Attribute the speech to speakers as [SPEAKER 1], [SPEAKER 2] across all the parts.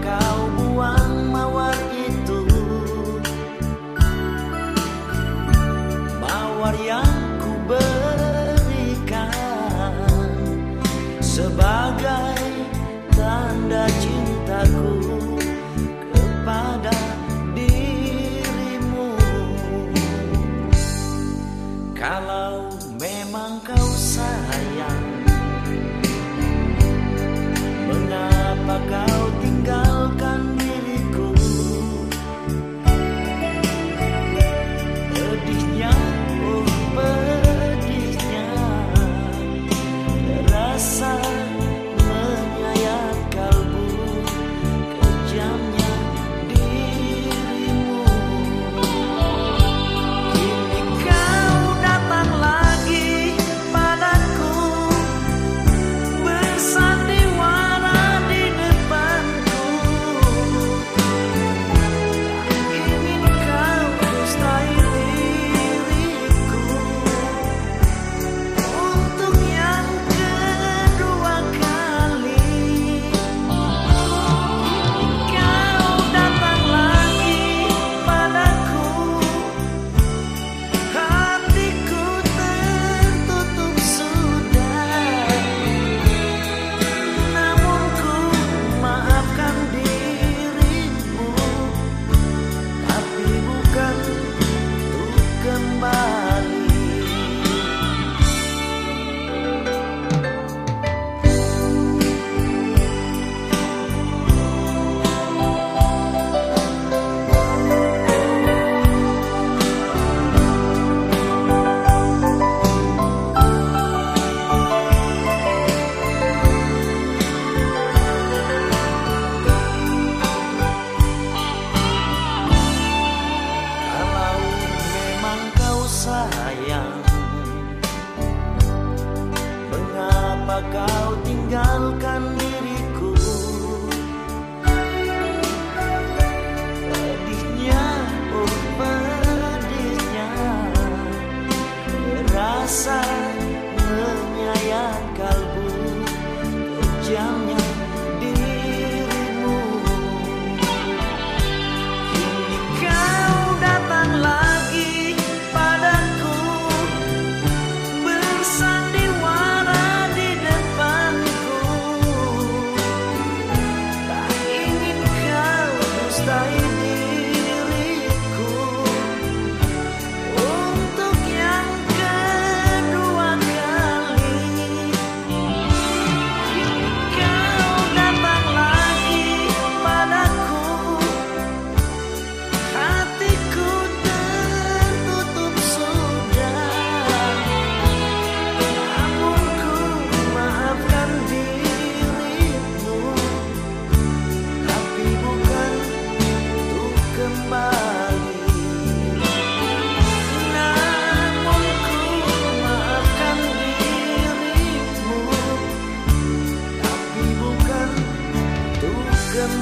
[SPEAKER 1] kau buang mawar itu. Mawar yang ku berikan Sebagai tanda いや。God.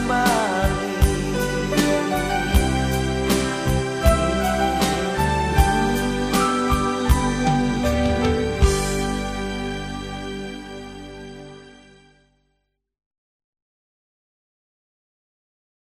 [SPEAKER 1] bye.